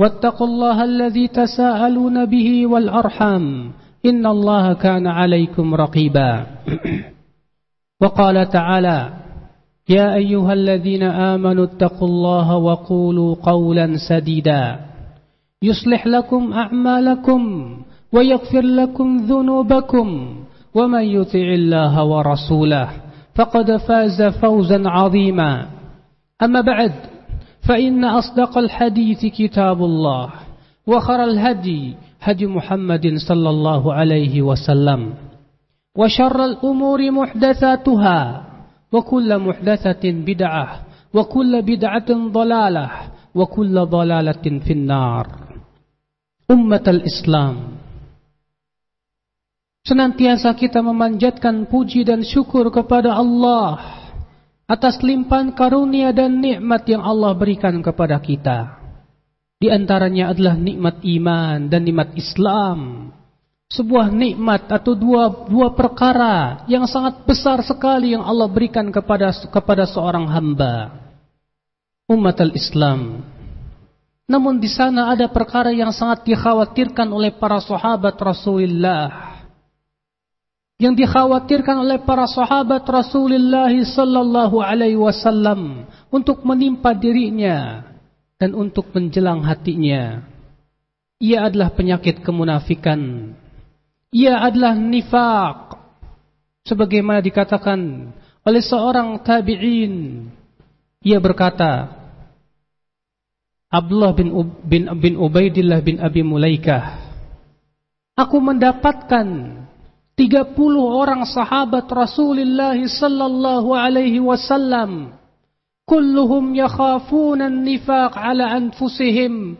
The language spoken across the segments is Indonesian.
واتقوا الله الذي تساءلون به والأرحام إن الله كان عليكم رقيبا. وقال تعالى يا أيها الذين آمنوا اتقوا الله وقولوا قولا سديدا. يصلح لكم أعمالكم ويغفر لكم ذنوبكم ومن يطع الله ورسوله فقد فاز فوزا عظيما. أما بعد فإن أصدق الحديث كتاب الله وخر الهدي هدي محمد صلى الله عليه وسلم وشر الأمور محدثاتها وكل محدثة بدعة وكل بدعة ضلالة وكل ضلالة في النار أمة الإسلام Senantiasa kita memanjatkan puji dan syukur kepada Allah atas limpahan karunia dan nikmat yang Allah berikan kepada kita. Di antaranya adalah nikmat iman dan nikmat Islam. Sebuah nikmat atau dua dua perkara yang sangat besar sekali yang Allah berikan kepada kepada seorang hamba. Umat al-Islam. Namun di sana ada perkara yang sangat dikhawatirkan oleh para sahabat Rasulullah yang dikhawatirkan oleh para sahabat Rasulullah sallallahu alaihi wasallam untuk menimpa dirinya dan untuk menjelang hatinya. Ia adalah penyakit kemunafikan. Ia adalah nifak. Sebagaimana dikatakan oleh seorang tabi'in. Ia berkata, Abdullah bin, bin, bin Ubaidillah bin Abi Mulaikah. Aku mendapatkan 30 orang sahabat Rasulullah sallallahu alaihi wasallam. Kulluhum yakhafuna an-nifaq ala anfusihim.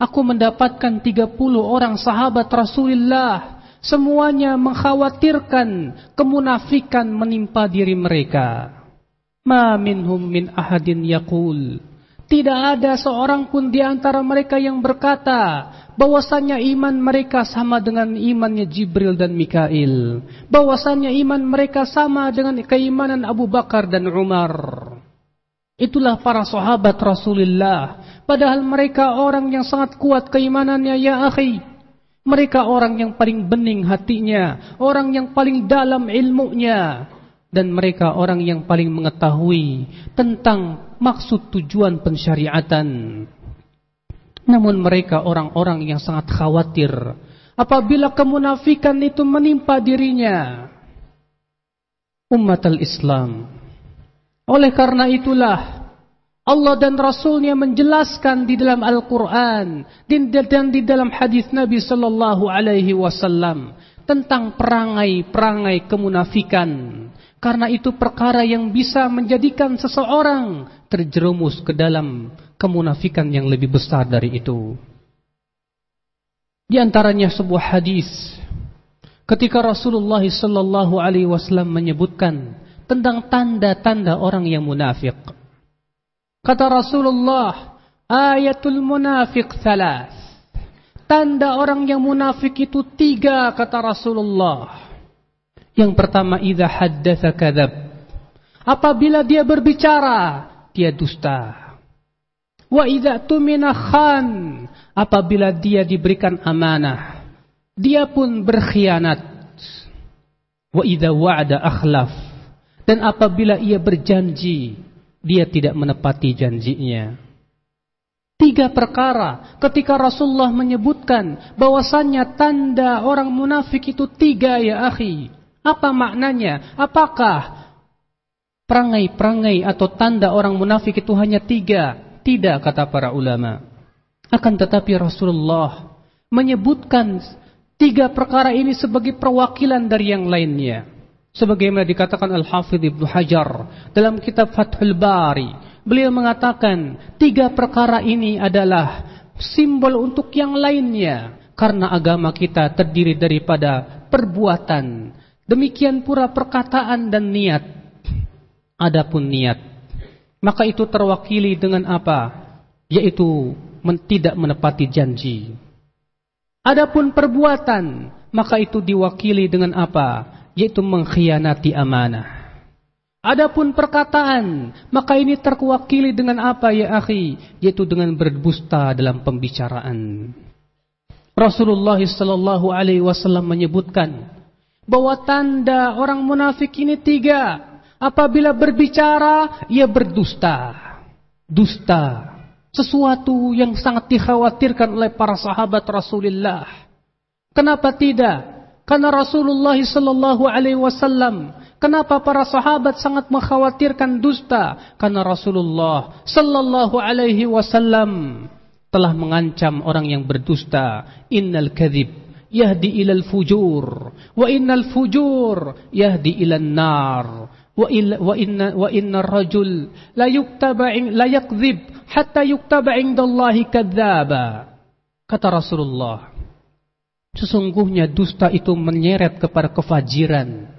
Aku mendapatkan 30 orang sahabat Rasulullah. Semuanya mengkhawatirkan kemunafikan menimpa diri mereka. Ma minhum min ahadin yaqul tidak ada seorang pun di antara mereka yang berkata bahwasanya iman mereka sama dengan imannya Jibril dan Mikail. Bahwasanya iman mereka sama dengan keimanan Abu Bakar dan Umar. Itulah para sahabat Rasulullah. Padahal mereka orang yang sangat kuat keimanannya ya akhi. Mereka orang yang paling bening hatinya, orang yang paling dalam ilmunya, dan mereka orang yang paling mengetahui tentang maksud tujuan pensyariatan. Namun mereka orang-orang yang sangat khawatir apabila kemunafikan itu menimpa dirinya. Umat al-Islam. Oleh karena itulah Allah dan Rasulnya menjelaskan di dalam Al-Quran dan di dalam hadis Nabi Sallallahu Alaihi Wasallam tentang perangai-perangai kemunafikan. Karena itu perkara yang bisa menjadikan seseorang terjerumus ke dalam kemunafikan yang lebih besar dari itu. Di antaranya sebuah hadis ketika Rasulullah sallallahu alaihi wasallam menyebutkan tentang tanda-tanda orang yang munafik. Kata Rasulullah, ayatul munafiq thalath. Tanda orang yang munafik itu tiga kata Rasulullah. Yang pertama, idza haddatsa kadzab. Apabila dia berbicara, dia dusta. Wa idza tumina khan apabila dia diberikan amanah dia pun berkhianat. Wa idza wa'ada akhlaf dan apabila ia berjanji dia tidak menepati janjinya. Tiga perkara ketika Rasulullah menyebutkan bahwasannya tanda orang munafik itu tiga ya akhi. Apa maknanya? Apakah perangai-perangai atau tanda orang munafik itu hanya tiga? Tidak kata para ulama. Akan tetapi Rasulullah menyebutkan tiga perkara ini sebagai perwakilan dari yang lainnya. Sebagaimana dikatakan Al-Hafidh Ibnu Hajar dalam kitab Fathul Bari Beliau mengatakan tiga perkara ini adalah simbol untuk yang lainnya karena agama kita terdiri daripada perbuatan demikian pula perkataan dan niat. Adapun niat maka itu terwakili dengan apa? Yaitu tidak menepati janji. Adapun perbuatan maka itu diwakili dengan apa? Yaitu mengkhianati amanah. Adapun perkataan, maka ini terwakili dengan apa ya akhi? Yaitu dengan berdusta dalam pembicaraan. Rasulullah sallallahu alaihi wasallam menyebutkan bahwa tanda orang munafik ini tiga. Apabila berbicara, ia berdusta. Dusta. Sesuatu yang sangat dikhawatirkan oleh para sahabat Rasulullah. Kenapa tidak? Karena Rasulullah sallallahu alaihi wasallam Kenapa para sahabat sangat mengkhawatirkan dusta? Karena Rasulullah sallallahu alaihi wasallam telah mengancam orang yang berdusta, innal kadzib yahdi ilal fujur. Wa innal fujur yahdi ilan nar. Wa illa wa inna wa inna rajul la yuktaba la yakdzib hatta yuktaba indallahi kadzdzaba. Kata Rasulullah sesungguhnya dusta itu menyeret kepada kefajiran.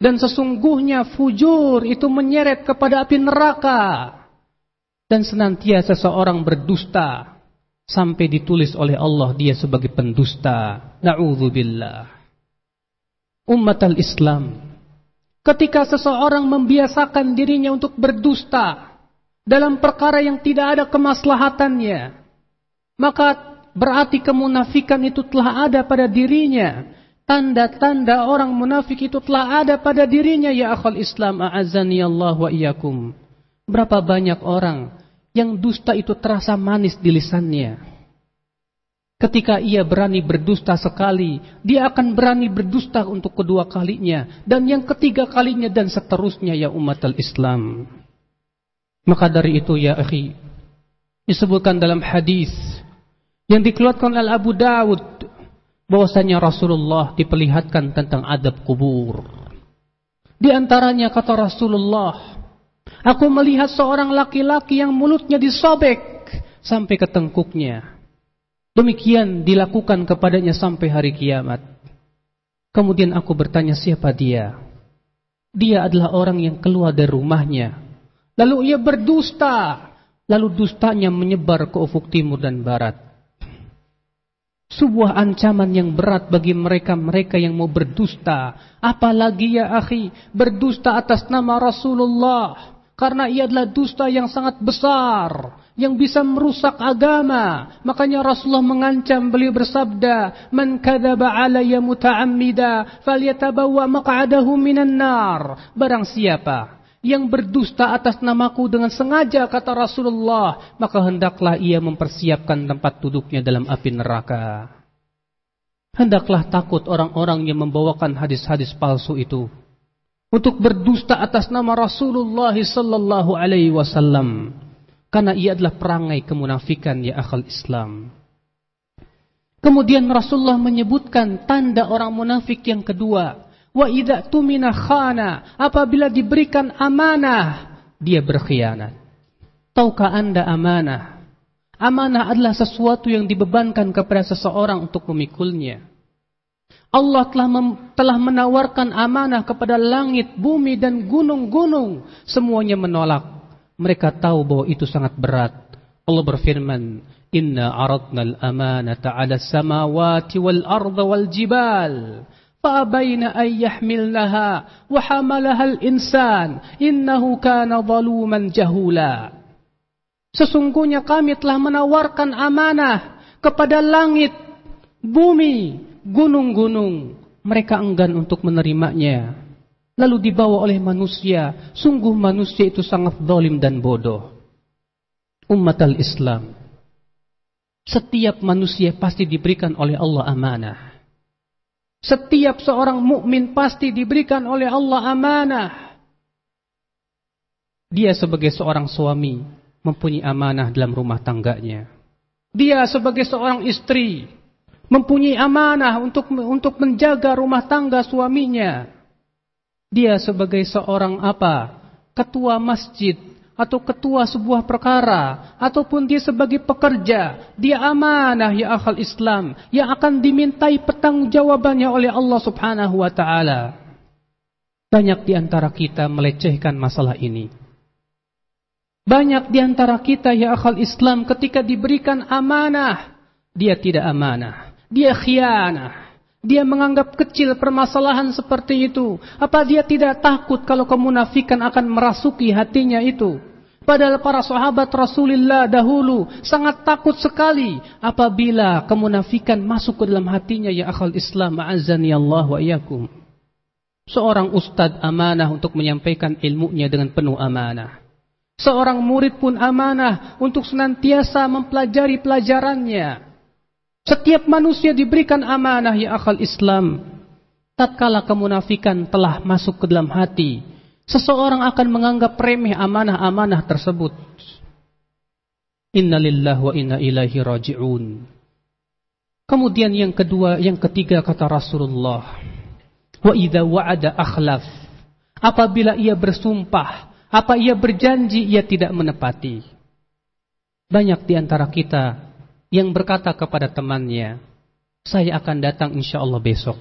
Dan sesungguhnya fujur itu menyeret kepada api neraka. Dan senantiasa seseorang berdusta sampai ditulis oleh Allah dia sebagai pendusta. Na'udzubillah. Umat al-Islam. Ketika seseorang membiasakan dirinya untuk berdusta dalam perkara yang tidak ada kemaslahatannya, maka berarti kemunafikan itu telah ada pada dirinya tanda-tanda orang munafik itu telah ada pada dirinya ya akhal Islam a'azani Allah wa iyyakum. Berapa banyak orang yang dusta itu terasa manis di lisannya. Ketika ia berani berdusta sekali, dia akan berani berdusta untuk kedua kalinya dan yang ketiga kalinya dan seterusnya ya umat al-Islam. Maka dari itu ya akhi, disebutkan dalam hadis yang dikeluarkan oleh Abu Dawud bahwasanya Rasulullah diperlihatkan tentang adab kubur. Di antaranya kata Rasulullah, aku melihat seorang laki-laki yang mulutnya disobek sampai ke tengkuknya. Demikian dilakukan kepadanya sampai hari kiamat. Kemudian aku bertanya siapa dia? Dia adalah orang yang keluar dari rumahnya. Lalu ia berdusta. Lalu dustanya menyebar ke ufuk timur dan barat sebuah ancaman yang berat bagi mereka-mereka yang mau berdusta. Apalagi ya akhi, berdusta atas nama Rasulullah. Karena ia adalah dusta yang sangat besar. Yang bisa merusak agama. Makanya Rasulullah mengancam beliau bersabda, Man kadaba alaya muta'ammida, falyatabawa maq'adahu minan nar. Barang siapa yang berdusta atas namaku dengan sengaja kata Rasulullah maka hendaklah ia mempersiapkan tempat duduknya dalam api neraka hendaklah takut orang-orang yang membawakan hadis-hadis palsu itu untuk berdusta atas nama Rasulullah sallallahu alaihi wasallam karena ia adalah perangai kemunafikan ya akal Islam kemudian Rasulullah menyebutkan tanda orang munafik yang kedua Wa idza tumina khana, apabila diberikan amanah, dia berkhianat. Tahukah Anda amanah? Amanah adalah sesuatu yang dibebankan kepada seseorang untuk memikulnya. Allah telah, mem, telah menawarkan amanah kepada langit, bumi, dan gunung-gunung. Semuanya menolak. Mereka tahu bahwa itu sangat berat. Allah berfirman, Inna aradna al-amanata ala samawati wal arda wal jibal. فأبين أن يحملنها وحملها الإنسان إنه كان ظلوما جهولا Sesungguhnya kami telah menawarkan amanah kepada langit, bumi, gunung-gunung. Mereka enggan untuk menerimanya. Lalu dibawa oleh manusia. Sungguh manusia itu sangat zalim dan bodoh. Umat al-Islam. Setiap manusia pasti diberikan oleh Allah amanah. Setiap seorang mukmin pasti diberikan oleh Allah amanah. Dia sebagai seorang suami mempunyai amanah dalam rumah tangganya. Dia sebagai seorang istri mempunyai amanah untuk untuk menjaga rumah tangga suaminya. Dia sebagai seorang apa? Ketua masjid atau ketua sebuah perkara ataupun dia sebagai pekerja, dia amanah ya akal Islam yang akan dimintai pertanggungjawabannya oleh Allah Subhanahu wa taala. Banyak di antara kita melecehkan masalah ini. Banyak di antara kita ya akal Islam ketika diberikan amanah, dia tidak amanah, dia khianah. Dia menganggap kecil permasalahan seperti itu. Apa dia tidak takut kalau kemunafikan akan merasuki hatinya itu? Padahal para sahabat Rasulullah dahulu sangat takut sekali apabila kemunafikan masuk ke dalam hatinya ya akhal Islam ma'azani Allah wa iyakum. Seorang ustad amanah untuk menyampaikan ilmunya dengan penuh amanah. Seorang murid pun amanah untuk senantiasa mempelajari pelajarannya. Setiap manusia diberikan amanah ya akal Islam. Tatkala kemunafikan telah masuk ke dalam hati, seseorang akan menganggap remeh amanah-amanah tersebut. Innalillah wa inna ilaihi raji'un. Kemudian yang kedua, yang ketiga kata Rasulullah, wa idza wa'ada akhlaf. Apabila ia bersumpah, apa ia berjanji ia tidak menepati. Banyak di antara kita yang berkata kepada temannya, saya akan datang insya Allah besok.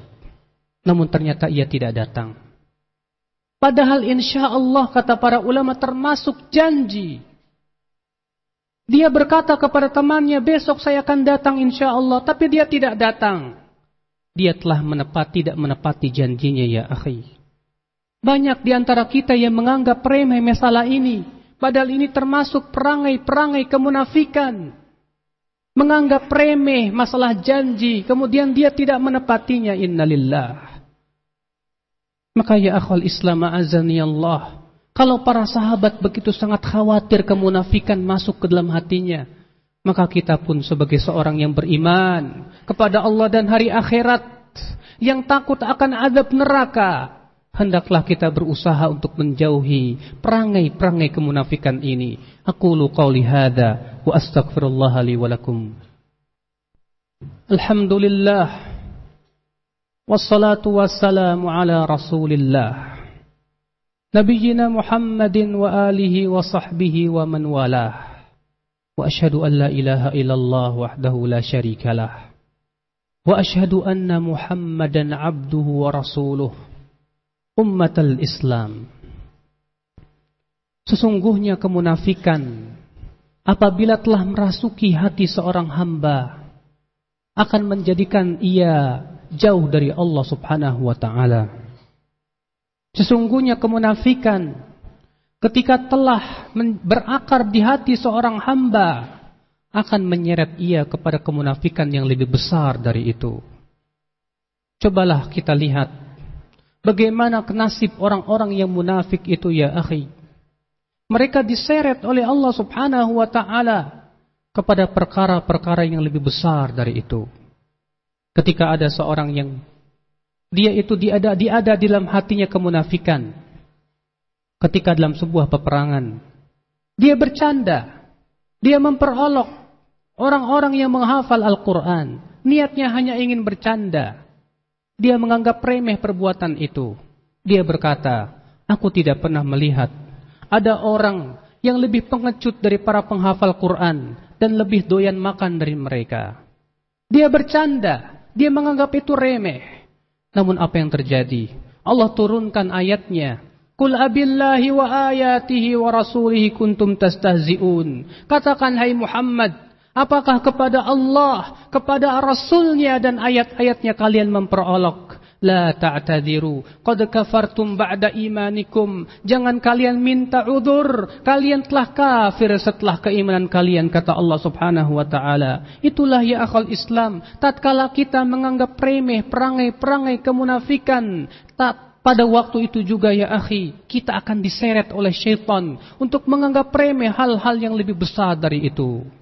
Namun ternyata ia tidak datang. Padahal insya Allah kata para ulama termasuk janji. Dia berkata kepada temannya besok saya akan datang insya Allah. Tapi dia tidak datang. Dia telah menepati tidak menepati janjinya ya akhi. Banyak di antara kita yang menganggap remeh masalah ini. Padahal ini termasuk perangai-perangai kemunafikan. Menganggap remeh masalah janji. Kemudian dia tidak menepatinya. Innalillah. Maka ya akhwal Islam azani Allah. Kalau para sahabat begitu sangat khawatir kemunafikan masuk ke dalam hatinya. Maka kita pun sebagai seorang yang beriman kepada Allah dan hari akhirat. Yang takut akan azab neraka hendaklah kita berusaha untuk menjauhi perangai-perangai kemunafikan ini. Aku qauli hadza wa astaghfirullah li wa lakum. Alhamdulillah wassalatu wassalamu ala Rasulillah. Nabiyyina Muhammadin wa alihi wa sahbihi wa man walah. Wa ashhadu an la ilaha illallah wahdahu la syarikalah. Wa ashhadu anna Muhammadan abduhu wa rasuluh ummatal Islam. Sesungguhnya kemunafikan apabila telah merasuki hati seorang hamba akan menjadikan ia jauh dari Allah Subhanahu wa taala. Sesungguhnya kemunafikan ketika telah berakar di hati seorang hamba akan menyeret ia kepada kemunafikan yang lebih besar dari itu. Cobalah kita lihat bagaimana nasib orang-orang yang munafik itu ya akhi. Mereka diseret oleh Allah Subhanahu wa taala kepada perkara-perkara yang lebih besar dari itu. Ketika ada seorang yang dia itu diada diada di dalam hatinya kemunafikan. Ketika dalam sebuah peperangan, dia bercanda, dia memperolok orang-orang yang menghafal Al-Qur'an. Niatnya hanya ingin bercanda. Dia menganggap remeh perbuatan itu. Dia berkata, "Aku tidak pernah melihat ada orang yang lebih pengecut dari para penghafal Quran dan lebih doyan makan dari mereka." Dia bercanda, dia menganggap itu remeh. Namun apa yang terjadi? Allah turunkan ayatnya. Kul abillahi wa ayatihi wa rasulihi kuntum tastahzi'un. Katakan hai Muhammad, apakah kepada Allah, kepada Rasulnya dan ayat-ayatnya kalian memperolok? La ta'tadiru. Qad kafartum ba'da imanikum. Jangan kalian minta udur. Kalian telah kafir setelah keimanan kalian Kata Allah subhanahu wa ta'ala. Itulah ya akal Islam Tatkala kita menganggap remeh Perangai-perangai kemunafikan tak pada waktu itu juga ya akhi Kita akan diseret oleh syaitan Untuk menganggap remeh hal-hal yang lebih besar dari itu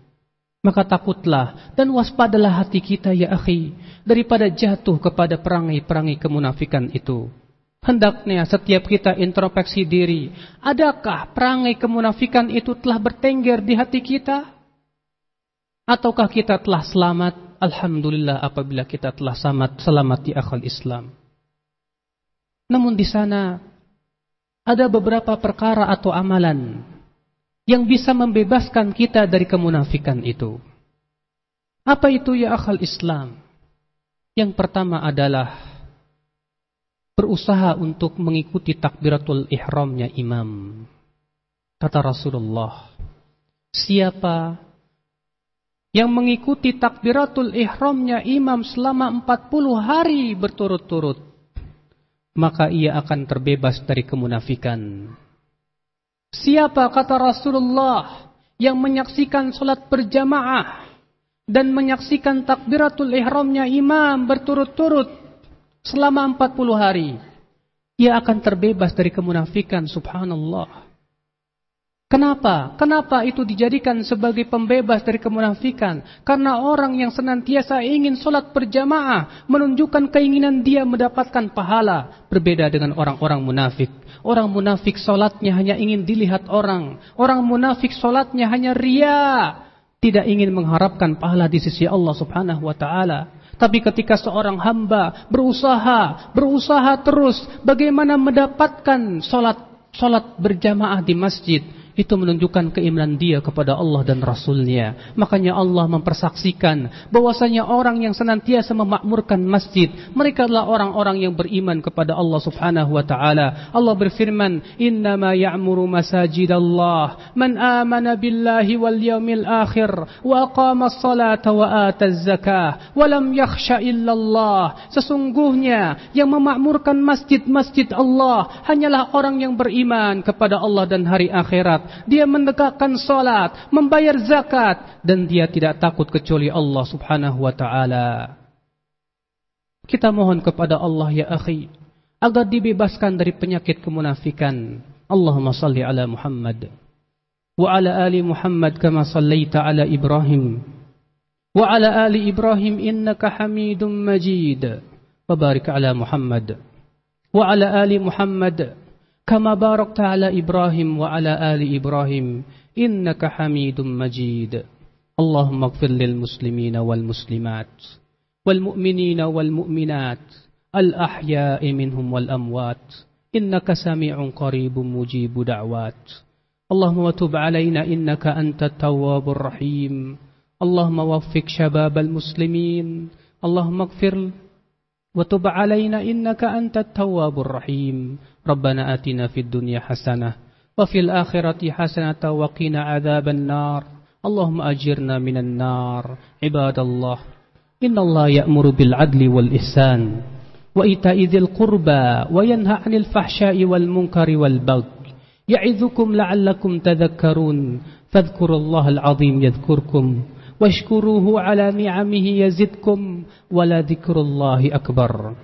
Maka takutlah dan waspadalah hati kita ya akhi daripada jatuh kepada perangai-perangai kemunafikan itu. Hendaknya setiap kita introspeksi diri, adakah perangai kemunafikan itu telah bertengger di hati kita? Ataukah kita telah selamat? Alhamdulillah apabila kita telah selamat, selamat di akal Islam. Namun di sana ada beberapa perkara atau amalan yang bisa membebaskan kita dari kemunafikan itu. Apa itu ya akal Islam? Yang pertama adalah berusaha untuk mengikuti takbiratul ihramnya imam. Kata Rasulullah, siapa yang mengikuti takbiratul ihramnya imam selama 40 hari berturut-turut, maka ia akan terbebas dari kemunafikan. Siapa kata Rasulullah yang menyaksikan solat berjamaah dan menyaksikan takbiratul ihramnya imam berturut-turut selama 40 hari. Ia akan terbebas dari kemunafikan subhanallah. Kenapa? Kenapa itu dijadikan sebagai pembebas dari kemunafikan? Karena orang yang senantiasa ingin solat berjamaah menunjukkan keinginan dia mendapatkan pahala. Berbeda dengan orang-orang munafik. Orang munafik solatnya hanya ingin dilihat orang. Orang munafik solatnya hanya ria. Tidak ingin mengharapkan pahala di sisi Allah subhanahu wa ta'ala. Tapi ketika seorang hamba berusaha, berusaha terus bagaimana mendapatkan solat, solat berjamaah di masjid itu menunjukkan keimanan dia kepada Allah dan Rasulnya. Makanya Allah mempersaksikan bahwasanya orang yang senantiasa memakmurkan masjid, mereka adalah orang-orang yang beriman kepada Allah Subhanahu wa taala. Allah berfirman, "Innama ya'muru masajidallah man amana billahi wal yawmil akhir wa aqama as-salata wa ata az-zakah wa lam yakhsha illa Allah." Sesungguhnya yang memakmurkan masjid-masjid Allah hanyalah orang yang beriman kepada Allah dan hari akhirat dia menegakkan salat, membayar zakat dan dia tidak takut kecuali Allah Subhanahu wa taala. Kita mohon kepada Allah ya akhi agar dibebaskan dari penyakit kemunafikan. Allahumma salli ala Muhammad wa ala ali Muhammad kama sallaita ala Ibrahim wa ala ali Ibrahim innaka Hamidum Majid. Wa barik ala Muhammad wa ala ali Muhammad كما باركت على إبراهيم وعلى آل إبراهيم إنك حميد مجيد. اللهم اغفر للمسلمين والمسلمات والمؤمنين والمؤمنات الأحياء منهم والأموات إنك سميع قريب مجيب دعوات. اللهم وتب علينا إنك أنت التواب الرحيم. اللهم وفق شباب المسلمين. اللهم اغفر وتب علينا إنك أنت التواب الرحيم. ربنا آتنا في الدنيا حسنة وفي الآخرة حسنة وقنا عذاب النار. اللهم أجرنا من النار. عباد الله إن الله يأمر بالعدل والإحسان وإيتاء ذي القربى وينهى عن الفحشاء والمنكر والبغي. يعظكم لعلكم تذكرون. فاذكروا الله العظيم يذكركم. واشكروه على نعمه يزدكم ولذكر الله أكبر.